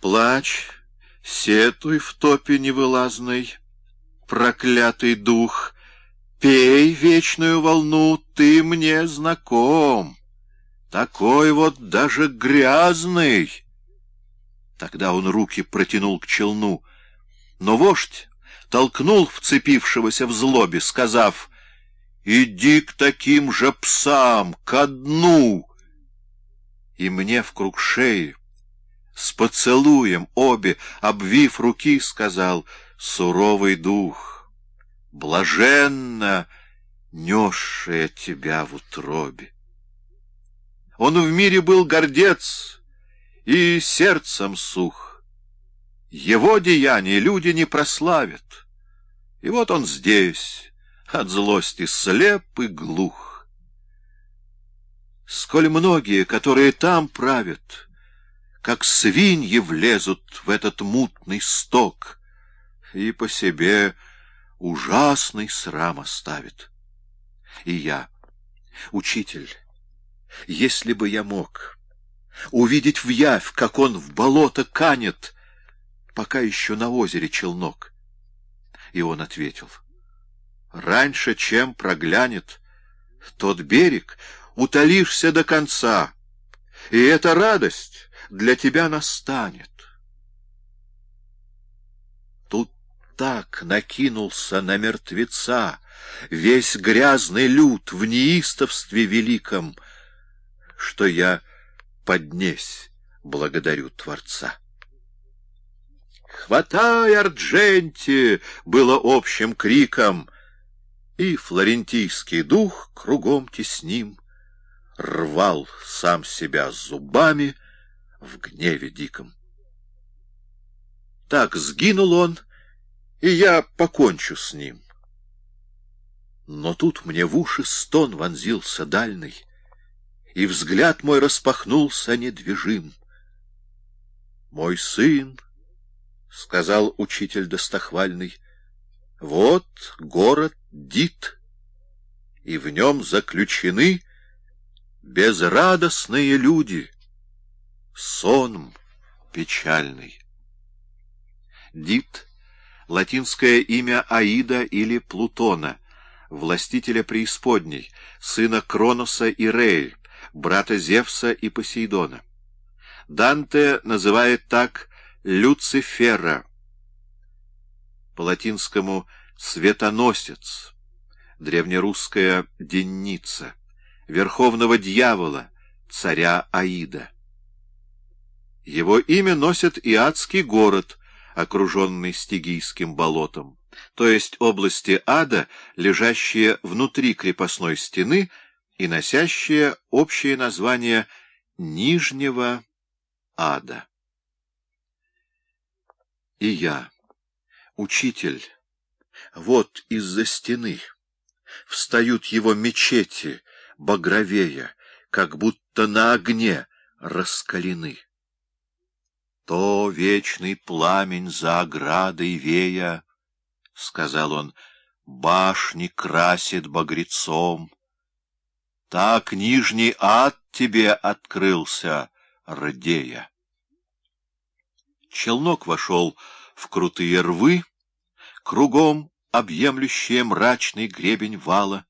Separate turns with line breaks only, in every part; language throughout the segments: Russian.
Плачь, сетуй в топе невылазной, проклятый дух, пей вечную волну, ты мне знаком, такой вот даже грязный. Тогда он руки протянул к челну, но вождь толкнул вцепившегося в злобе, сказав, «Иди к таким же псам, ко дну!» И мне в круг шеи, с поцелуем обе, обвив руки, сказал, «Суровый дух, блаженно несшая тебя в утробе!» Он в мире был гордец и сердцем сух. Его деяния люди не прославят. И вот он здесь, от злости слеп и глух. Сколь многие, которые там правят, как свиньи влезут в этот мутный сток и по себе ужасный срам оставит. И я, учитель, если бы я мог увидеть в явь, как он в болото канет, пока еще на озере челнок. И он ответил, раньше, чем проглянет тот берег, утолишься до конца, и эта радость для тебя настанет. Тут так накинулся на мертвеца весь грязный люд в неистовстве великом, что я поднесь благодарю Творца. «Хватай, Ардженти!» — было общим криком, и флорентийский дух кругом тесним рвал сам себя зубами в гневе диком. Так сгинул он, и я покончу с ним. Но тут мне в уши стон вонзился дальний, и взгляд мой распахнулся недвижим. «Мой сын», — сказал учитель достохвальный, — «вот город Дит, и в нем заключены безрадостные люди, сон печальный». Дит — латинское имя Аида или Плутона, властителя преисподней, сына Кроноса и Реи, брата Зевса и Посейдона. Данте называет так Люцифера, по-латинскому «светоносец», древнерусская «денница», верховного дьявола, царя Аида. Его имя носит и адский город, окруженный Стигийским болотом, то есть области ада, лежащие внутри крепостной стены, и носящее общее название Нижнего Ада. И я, учитель, вот из-за стены встают его мечети, багровея, как будто на огне раскалены. То вечный пламень за оградой вея, — сказал он, — башни красит багрецом, так нижний ад тебе открылся, Рдея. Челнок вошел в крутые рвы, кругом объемлющие мрачный гребень вала,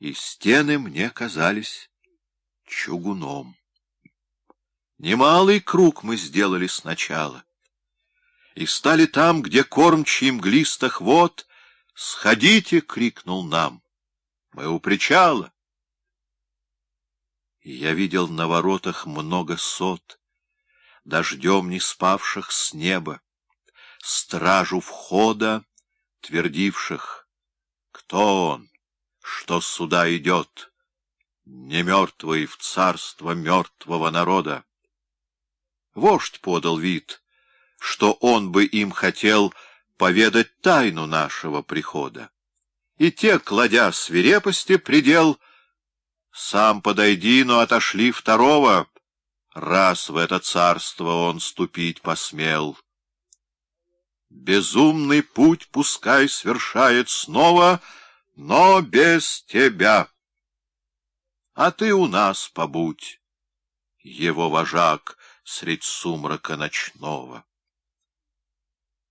и стены мне казались чугуном. Немалый круг мы сделали сначала, и стали там, где кормчий мглистых вод, «Сходите!» — крикнул нам. Мы у причала я видел на воротах много сот, Дождем не спавших с неба, Стражу входа, твердивших, Кто он, что сюда идет, Не мертвый в царство мертвого народа? Вождь подал вид, что он бы им хотел Поведать тайну нашего прихода. И те, кладя свирепости предел, — сам подойди, но отошли второго, раз в это царство он ступить посмел. Безумный путь пускай свершает снова, но без тебя. А ты у нас побудь. Его вожак средь сумрака ночного.